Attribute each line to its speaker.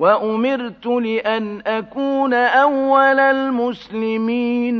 Speaker 1: وأمرت لأن أكون أول المسلمين.